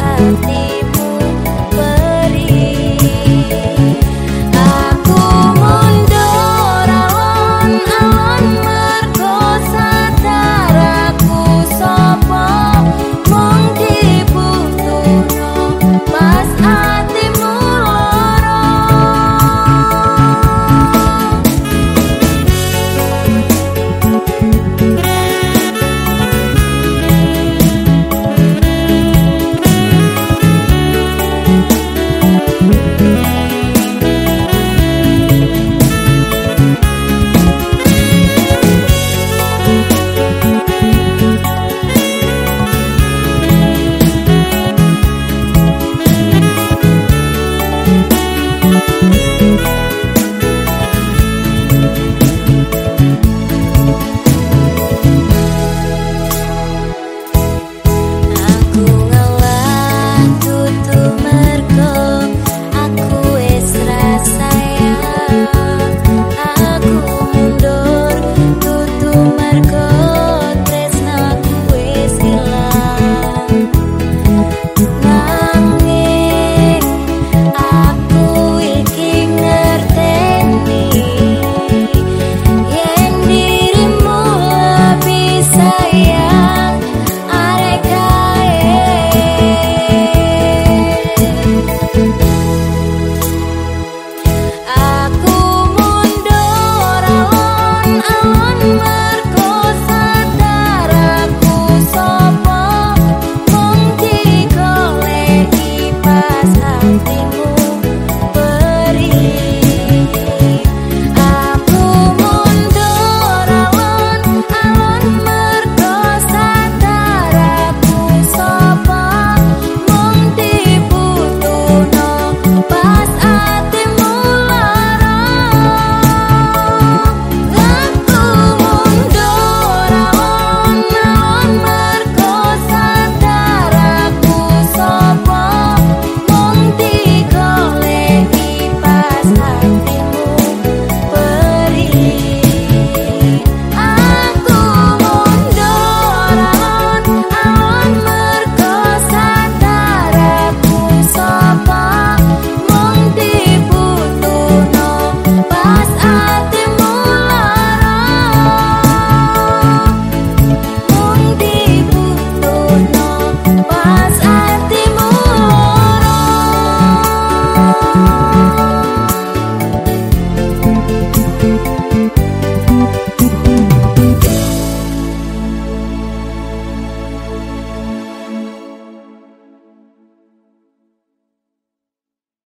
hati cosas.